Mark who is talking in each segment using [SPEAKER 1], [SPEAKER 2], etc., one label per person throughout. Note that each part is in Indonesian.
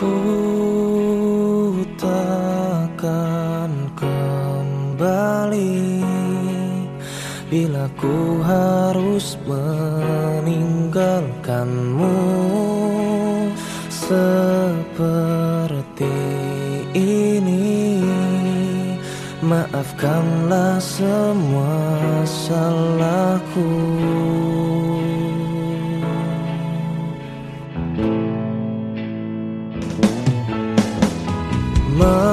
[SPEAKER 1] Ku kembali Bila ku harus meninggalkanmu. Seperti ini Maafkanlah semua salahku. love.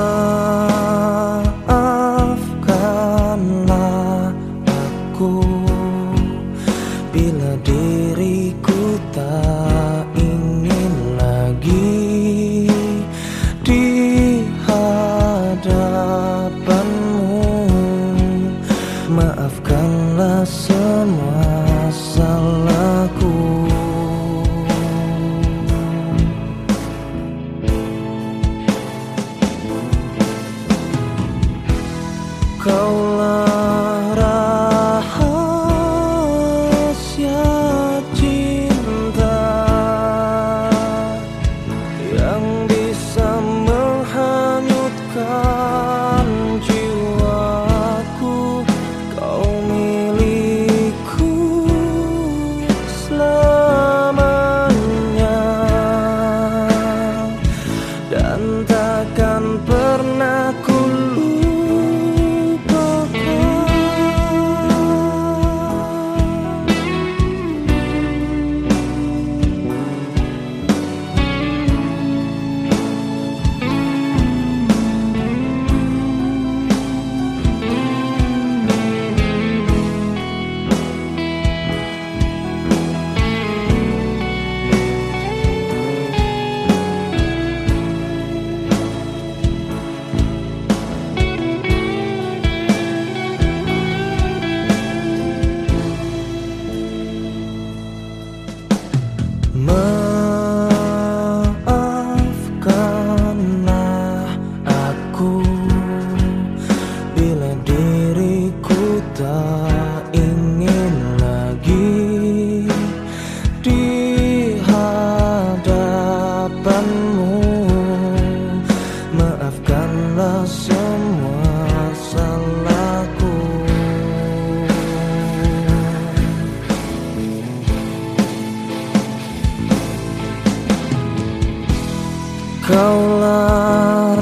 [SPEAKER 1] Kaulah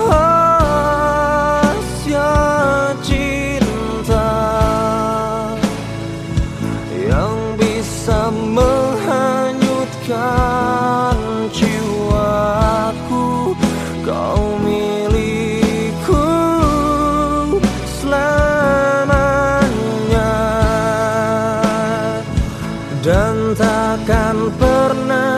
[SPEAKER 1] rahasia cinta Yang bisa menghanyutkan jiwaku. Kau milikku selamanya Dan takkan pernah